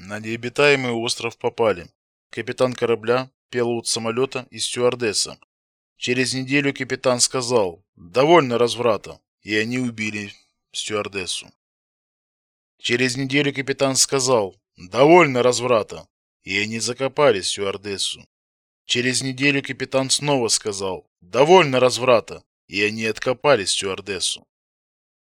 На необитаемый остров попали. Капитан корабля, пилот самолета и стюардесса. Через неделю капитан сказал «Довольно разврата», и они убили стюардессу. Через неделю капитан сказал «Довольно разврата», и они закопали стюардессу. Через неделю капитан снова сказал «Довольно разврата», и они откопали стюардессу.